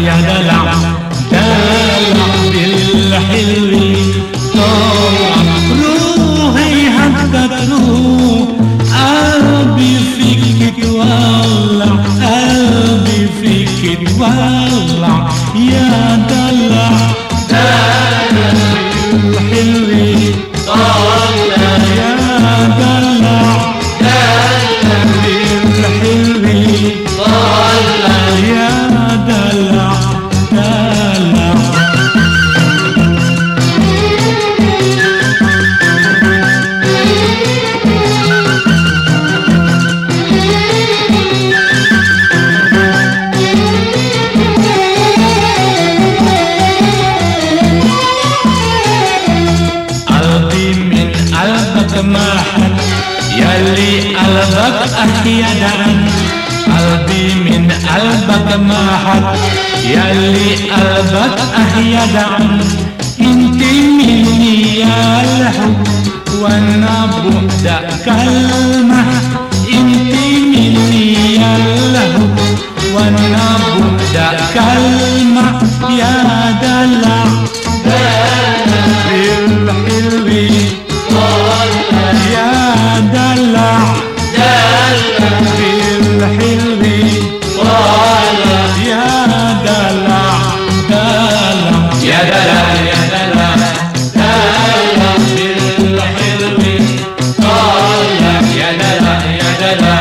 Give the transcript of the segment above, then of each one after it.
يا دلع. دلع بالحلو. سماحا يلي قلبك أحيانا قلبي من قلبك ماحت يلي قلبك أحيانا انت مني يا الحب وأنا بودك كلمة الحلوين يا دلع دلع. يا دلع يا دلع دلع بالحلوين طالع يا دلع يا دلع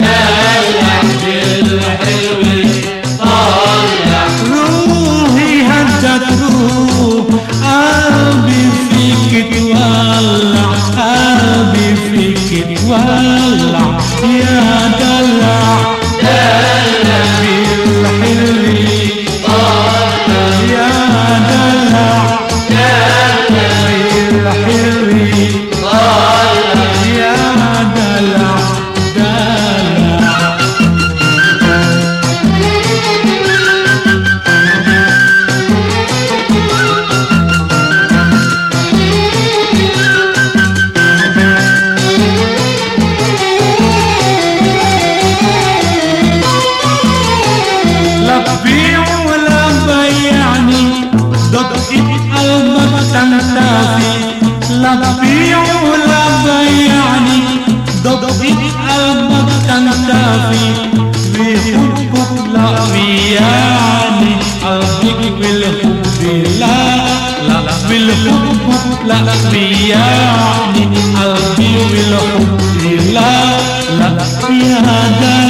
دلع بالحلوين طالع روحي هدت روح قلبي فيك تولع قلبي فيك تولع. يا لا تبيع ولا بيعني دقت قلبك تنتهي بحبك لا بيعني قلبك بالحب لا لا بالحب لا بيعني قلبي بالحب لا لا يا دلع